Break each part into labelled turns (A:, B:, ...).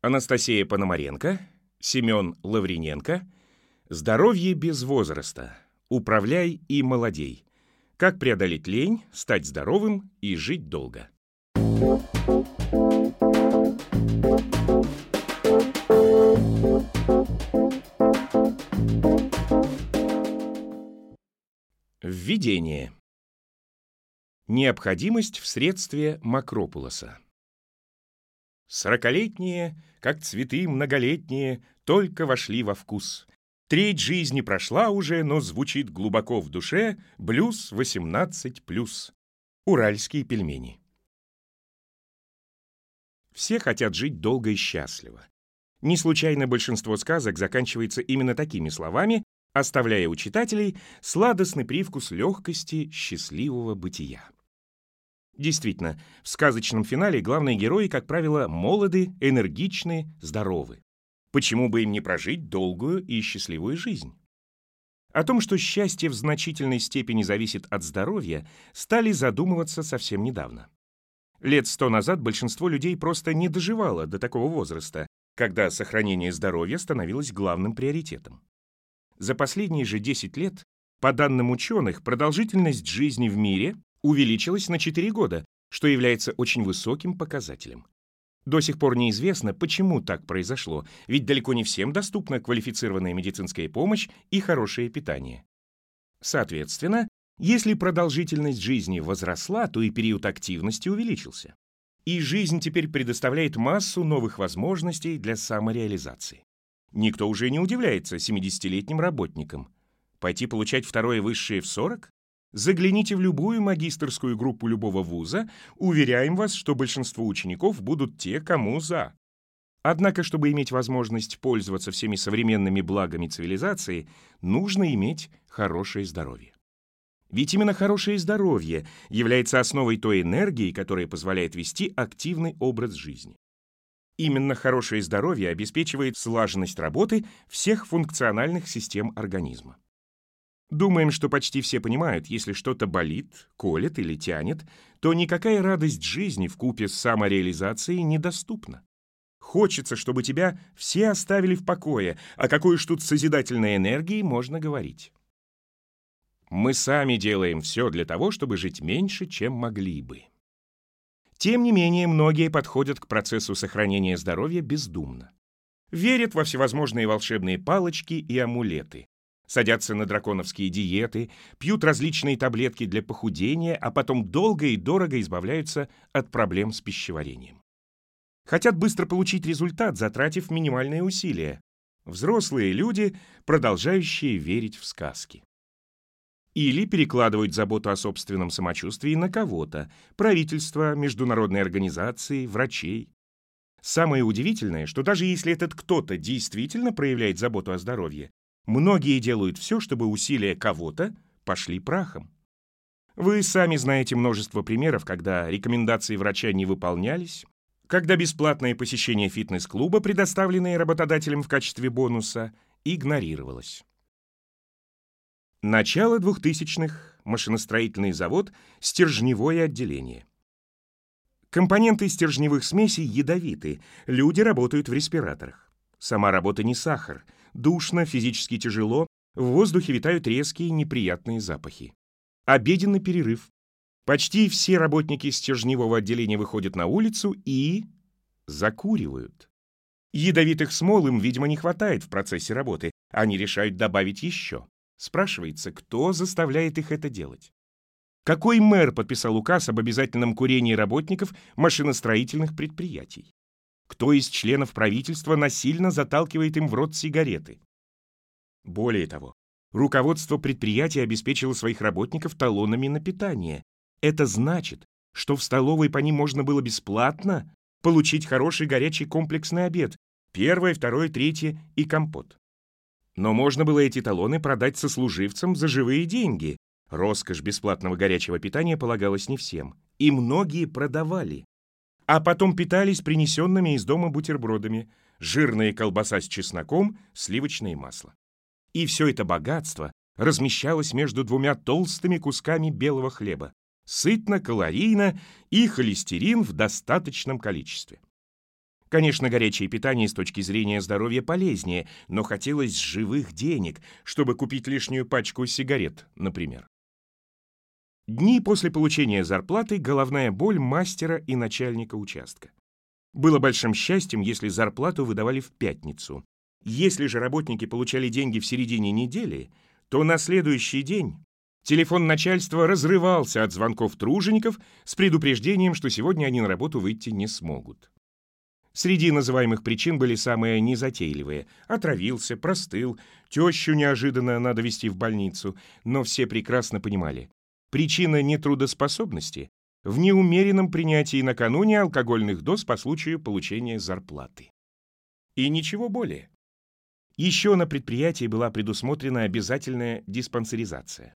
A: Анастасия Пономаренко, Семен Лавриненко. Здоровье без возраста. Управляй и молодей. Как преодолеть лень, стать здоровым и жить долго. Введение. Необходимость в средстве Макропулоса. Сорокалетние, как цветы многолетние, только вошли во вкус. Треть жизни прошла уже, но звучит глубоко в душе блюз 18+. Уральские пельмени. Все хотят жить долго и счастливо. Не случайно большинство сказок заканчивается именно такими словами, оставляя у читателей сладостный привкус легкости счастливого бытия. Действительно, в сказочном финале главные герои, как правило, молоды, энергичны, здоровы. Почему бы им не прожить долгую и счастливую жизнь? О том, что счастье в значительной степени зависит от здоровья, стали задумываться совсем недавно. Лет сто назад большинство людей просто не доживало до такого возраста, когда сохранение здоровья становилось главным приоритетом. За последние же 10 лет, по данным ученых, продолжительность жизни в мире увеличилась на 4 года, что является очень высоким показателем. До сих пор неизвестно, почему так произошло, ведь далеко не всем доступна квалифицированная медицинская помощь и хорошее питание. Соответственно, если продолжительность жизни возросла, то и период активности увеличился. И жизнь теперь предоставляет массу новых возможностей для самореализации. Никто уже не удивляется 70-летним работникам. Пойти получать второе высшее в 40? Загляните в любую магистрскую группу любого вуза, уверяем вас, что большинство учеников будут те, кому за. Однако, чтобы иметь возможность пользоваться всеми современными благами цивилизации, нужно иметь хорошее здоровье. Ведь именно хорошее здоровье является основой той энергии, которая позволяет вести активный образ жизни. Именно хорошее здоровье обеспечивает слаженность работы всех функциональных систем организма. Думаем, что почти все понимают, если что-то болит, колет или тянет, то никакая радость жизни в купе с самореализацией недоступна. Хочется, чтобы тебя все оставили в покое, а какой уж тут созидательной энергии можно говорить. Мы сами делаем все для того, чтобы жить меньше, чем могли бы. Тем не менее, многие подходят к процессу сохранения здоровья бездумно. Верят во всевозможные волшебные палочки и амулеты, садятся на драконовские диеты, пьют различные таблетки для похудения, а потом долго и дорого избавляются от проблем с пищеварением. Хотят быстро получить результат, затратив минимальные усилия. Взрослые люди, продолжающие верить в сказки. Или перекладывают заботу о собственном самочувствии на кого-то, правительство, международные организации, врачей. Самое удивительное, что даже если этот кто-то действительно проявляет заботу о здоровье, Многие делают все, чтобы усилия кого-то пошли прахом. Вы сами знаете множество примеров, когда рекомендации врача не выполнялись, когда бесплатное посещение фитнес-клуба, предоставленное работодателем в качестве бонуса, игнорировалось. Начало 2000-х. Машиностроительный завод, стержневое отделение. Компоненты стержневых смесей ядовиты, люди работают в респираторах. Сама работа не сахар — Душно, физически тяжело, в воздухе витают резкие неприятные запахи. Обеденный перерыв. Почти все работники стержневого отделения выходят на улицу и... закуривают. Ядовитых смол им, видимо, не хватает в процессе работы. Они решают добавить еще. Спрашивается, кто заставляет их это делать? Какой мэр подписал указ об обязательном курении работников машиностроительных предприятий? Кто из членов правительства насильно заталкивает им в рот сигареты? Более того, руководство предприятия обеспечило своих работников талонами на питание. Это значит, что в столовой по ним можно было бесплатно получить хороший горячий комплексный обед, первое, второе, третье и компот. Но можно было эти талоны продать сослуживцам за живые деньги. Роскошь бесплатного горячего питания полагалась не всем. И многие продавали а потом питались принесенными из дома бутербродами, жирная колбаса с чесноком, сливочное масло. И все это богатство размещалось между двумя толстыми кусками белого хлеба, сытно, калорийно и холестерин в достаточном количестве. Конечно, горячее питание с точки зрения здоровья полезнее, но хотелось живых денег, чтобы купить лишнюю пачку сигарет, например. Дни после получения зарплаты — головная боль мастера и начальника участка. Было большим счастьем, если зарплату выдавали в пятницу. Если же работники получали деньги в середине недели, то на следующий день телефон начальства разрывался от звонков тружеников с предупреждением, что сегодня они на работу выйти не смогут. Среди называемых причин были самые незатейливые. Отравился, простыл, тещу неожиданно надо везти в больницу. Но все прекрасно понимали. Причина нетрудоспособности в неумеренном принятии накануне алкогольных доз по случаю получения зарплаты. И ничего более. Еще на предприятии была предусмотрена обязательная диспансеризация.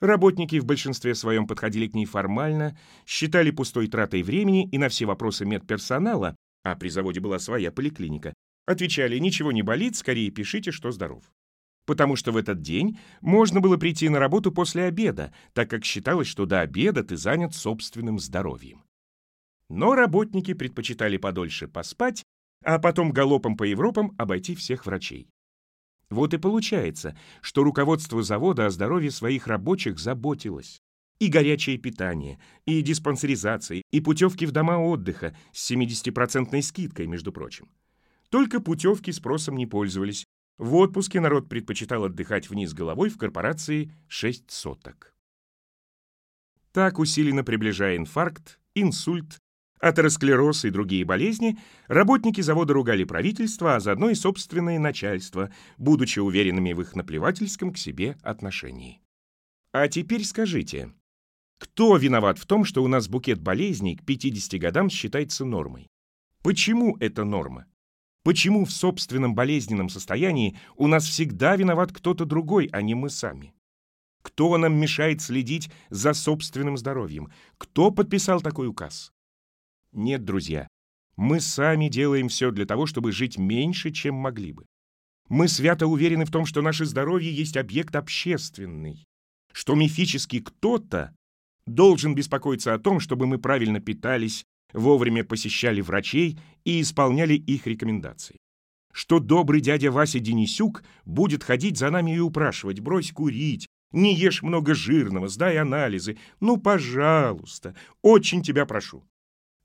A: Работники в большинстве своем подходили к ней формально, считали пустой тратой времени и на все вопросы медперсонала, а при заводе была своя поликлиника, отвечали «ничего не болит, скорее пишите, что здоров» потому что в этот день можно было прийти на работу после обеда, так как считалось, что до обеда ты занят собственным здоровьем. Но работники предпочитали подольше поспать, а потом галопом по Европам обойти всех врачей. Вот и получается, что руководство завода о здоровье своих рабочих заботилось. И горячее питание, и диспансеризация, и путевки в дома отдыха с 70% скидкой, между прочим. Только путевки спросом не пользовались, в отпуске народ предпочитал отдыхать вниз головой в корпорации 6 соток. Так, усиленно приближая инфаркт, инсульт, атеросклероз и другие болезни, работники завода ругали правительство, а заодно и собственное начальство, будучи уверенными в их наплевательском к себе отношении. А теперь скажите, кто виноват в том, что у нас букет болезней к 50 годам считается нормой? Почему это норма? Почему в собственном болезненном состоянии у нас всегда виноват кто-то другой, а не мы сами? Кто нам мешает следить за собственным здоровьем? Кто подписал такой указ? Нет, друзья, мы сами делаем все для того, чтобы жить меньше, чем могли бы. Мы свято уверены в том, что наше здоровье есть объект общественный, что мифический кто-то должен беспокоиться о том, чтобы мы правильно питались, вовремя посещали врачей и исполняли их рекомендации. Что добрый дядя Вася Денисюк будет ходить за нами и упрашивать, брось курить, не ешь много жирного, сдай анализы, ну, пожалуйста, очень тебя прошу.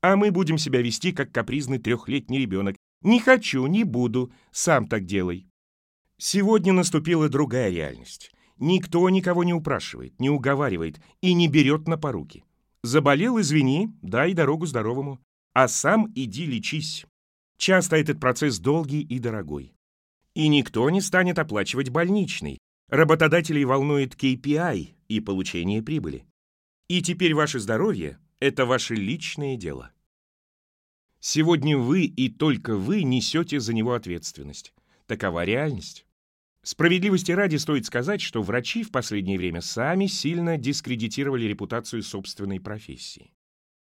A: А мы будем себя вести, как капризный трехлетний ребенок. Не хочу, не буду, сам так делай. Сегодня наступила другая реальность. Никто никого не упрашивает, не уговаривает и не берет на поруки. Заболел, извини, дай дорогу здоровому. А сам иди лечись. Часто этот процесс долгий и дорогой. И никто не станет оплачивать больничный. Работодателей волнует KPI и получение прибыли. И теперь ваше здоровье — это ваше личное дело. Сегодня вы и только вы несете за него ответственность. Такова реальность. Справедливости ради стоит сказать, что врачи в последнее время сами сильно дискредитировали репутацию собственной профессии.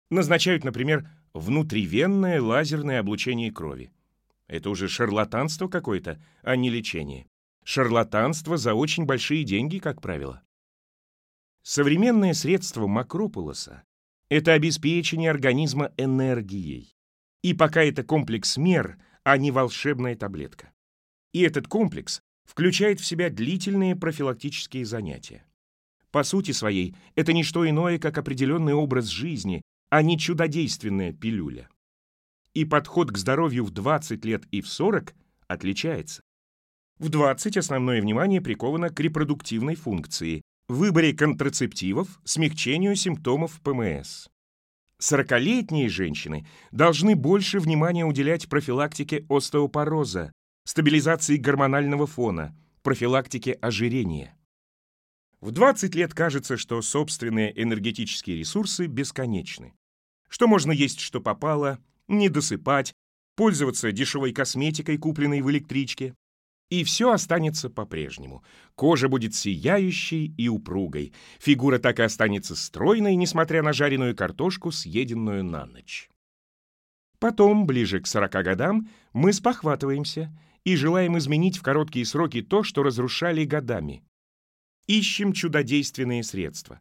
A: Назначают, например, внутривенное лазерное облучение крови. Это уже шарлатанство какое-то, а не лечение. Шарлатанство за очень большие деньги, как правило. Современное средство Макрополоса — это обеспечение организма энергией. И пока это комплекс мер, а не волшебная таблетка. И этот комплекс включает в себя длительные профилактические занятия. По сути своей, это не что иное, как определенный образ жизни, а не чудодейственная пилюля. И подход к здоровью в 20 лет и в 40 отличается. В 20 основное внимание приковано к репродуктивной функции, выборе контрацептивов, смягчению симптомов ПМС. 40-летние женщины должны больше внимания уделять профилактике остеопороза, стабилизации гормонального фона, профилактике ожирения. В 20 лет кажется, что собственные энергетические ресурсы бесконечны. Что можно есть, что попало, не досыпать, пользоваться дешевой косметикой, купленной в электричке. И все останется по-прежнему. Кожа будет сияющей и упругой. Фигура так и останется стройной, несмотря на жареную картошку, съеденную на ночь. Потом, ближе к 40 годам, мы спохватываемся — и желаем изменить в короткие сроки то, что разрушали годами. Ищем чудодейственные средства.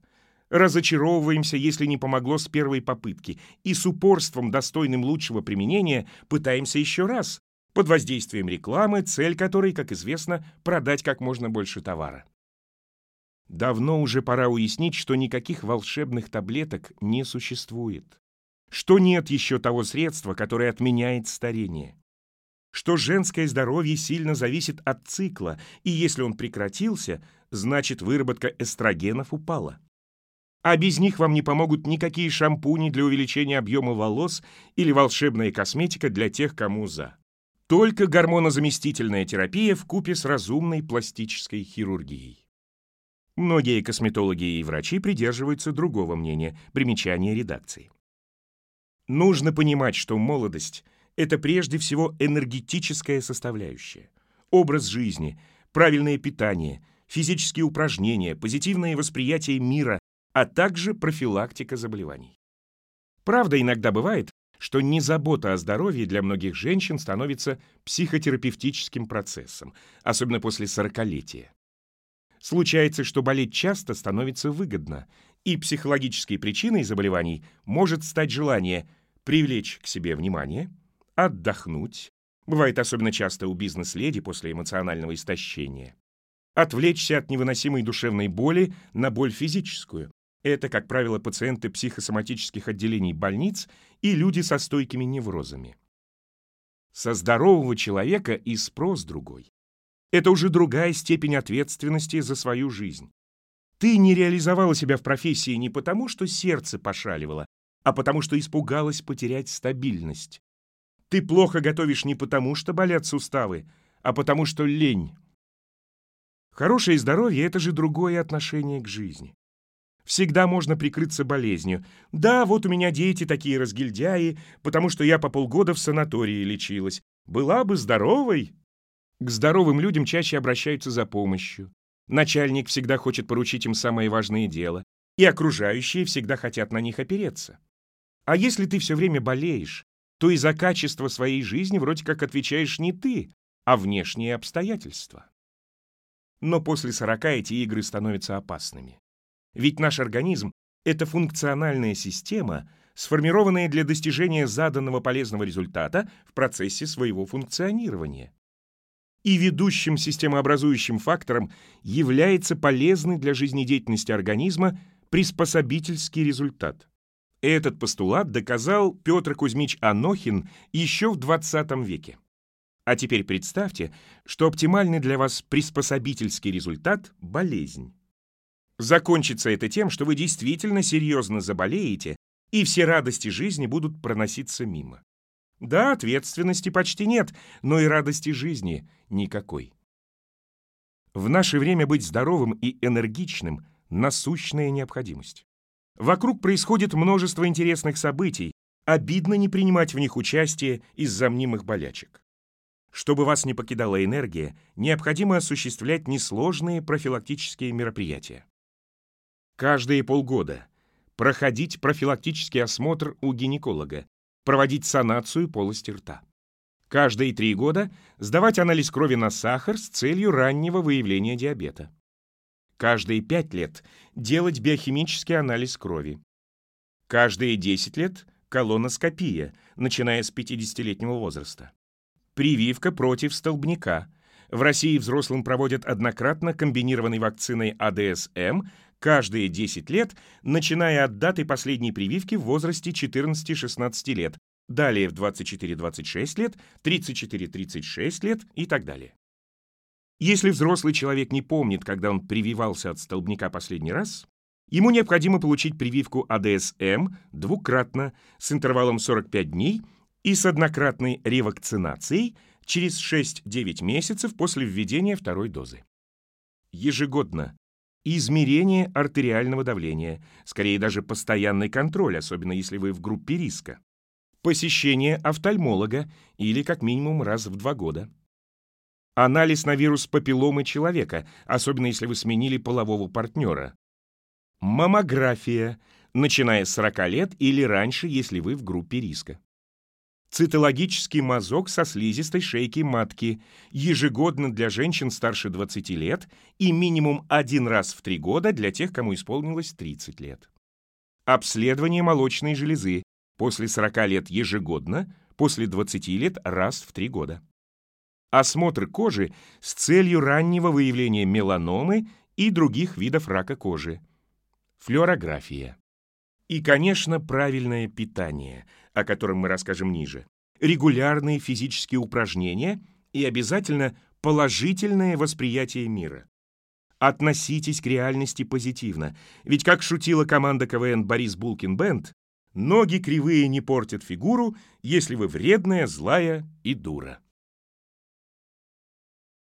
A: разочаровываемся, если не помогло с первой попытки, и с упорством, достойным лучшего применения, пытаемся еще раз, под воздействием рекламы, цель которой, как известно, продать как можно больше товара. Давно уже пора уяснить, что никаких волшебных таблеток не существует, что нет еще того средства, которое отменяет старение, что женское здоровье сильно зависит от цикла, и если он прекратился, значит выработка эстрогенов упала. А без них вам не помогут никакие шампуни для увеличения объема волос или волшебная косметика для тех, кому за. Только гормонозаместительная терапия в купе с разумной пластической хирургией. Многие косметологи и врачи придерживаются другого мнения, примечания редакции. Нужно понимать, что молодость — это прежде всего энергетическая составляющая. Образ жизни, правильное питание, физические упражнения, позитивное восприятие мира а также профилактика заболеваний. Правда, иногда бывает, что незабота о здоровье для многих женщин становится психотерапевтическим процессом, особенно после сорокалетия. Случается, что болеть часто становится выгодно, и психологической причиной заболеваний может стать желание привлечь к себе внимание, отдохнуть, бывает особенно часто у бизнес-леди после эмоционального истощения, отвлечься от невыносимой душевной боли на боль физическую, это, как правило, пациенты психосоматических отделений больниц и люди со стойкими неврозами. Со здорового человека и спрос другой. Это уже другая степень ответственности за свою жизнь. Ты не реализовала себя в профессии не потому, что сердце пошаливало, а потому, что испугалась потерять стабильность. Ты плохо готовишь не потому, что болят суставы, а потому, что лень. Хорошее здоровье — это же другое отношение к жизни. Всегда можно прикрыться болезнью. Да, вот у меня дети такие разгильдяи, потому что я по полгода в санатории лечилась. Была бы здоровой. К здоровым людям чаще обращаются за помощью. Начальник всегда хочет поручить им самое важное дело, и окружающие всегда хотят на них опереться. А если ты все время болеешь, то и за качество своей жизни вроде как отвечаешь не ты, а внешние обстоятельства. Но после сорока эти игры становятся опасными. Ведь наш организм — это функциональная система, сформированная для достижения заданного полезного результата в процессе своего функционирования. И ведущим системообразующим фактором является полезный для жизнедеятельности организма приспособительский результат. Этот постулат доказал Петр Кузьмич Анохин еще в 20 веке. А теперь представьте, что оптимальный для вас приспособительский результат – болезнь. Закончится это тем, что вы действительно серьезно заболеете, и все радости жизни будут проноситься мимо. Да, ответственности почти нет, но и радости жизни никакой. В наше время быть здоровым и энергичным – насущная необходимость. Вокруг происходит множество интересных событий, обидно не принимать в них участие из-за мнимых болячек. Чтобы вас не покидала энергия, необходимо осуществлять несложные профилактические мероприятия каждые полгода, проходить профилактический осмотр у гинеколога, проводить санацию полости рта. Каждые три года сдавать анализ крови на сахар с целью раннего выявления диабета. Каждые пять лет делать биохимический анализ крови. Каждые 10 лет колоноскопия, начиная с 50-летнего возраста. Прививка против столбняка. В России взрослым проводят однократно комбинированной вакциной АДС-М каждые 10 лет, начиная от даты последней прививки в возрасте 14-16 лет, далее в 24-26 лет, 34-36 лет и так далее. Если взрослый человек не помнит, когда он прививался от столбняка последний раз, ему необходимо получить прививку АДСМ двукратно с интервалом 45 дней и с однократной ревакцинацией через 6-9 месяцев после введения второй дозы. Ежегодно измерение артериального давления, скорее даже постоянный контроль, особенно если вы в группе риска, посещение офтальмолога или как минимум раз в два года, анализ на вирус папилломы человека, особенно если вы сменили полового партнера, маммография, начиная с 40 лет или раньше, если вы в группе риска. цитологический мазок со слизистой шейки матки, ежегодно для женщин старше 20 лет и минимум один раз в 3 года для тех, кому исполнилось 30 лет. Обследование молочной железы после 40 лет ежегодно, после 20 лет раз в 3 года. Осмотр кожи с целью раннего выявления меланомы и других видов рака кожи. Флюорография. И, конечно, правильное питание, о котором мы расскажем ниже. Регулярные физические упражнения и обязательно положительное восприятие мира. Относитесь к реальности позитивно, ведь, как шутила команда КВН Борис Булкин Бенд, ноги кривые не портят фигуру, если вы вредная, злая и дура.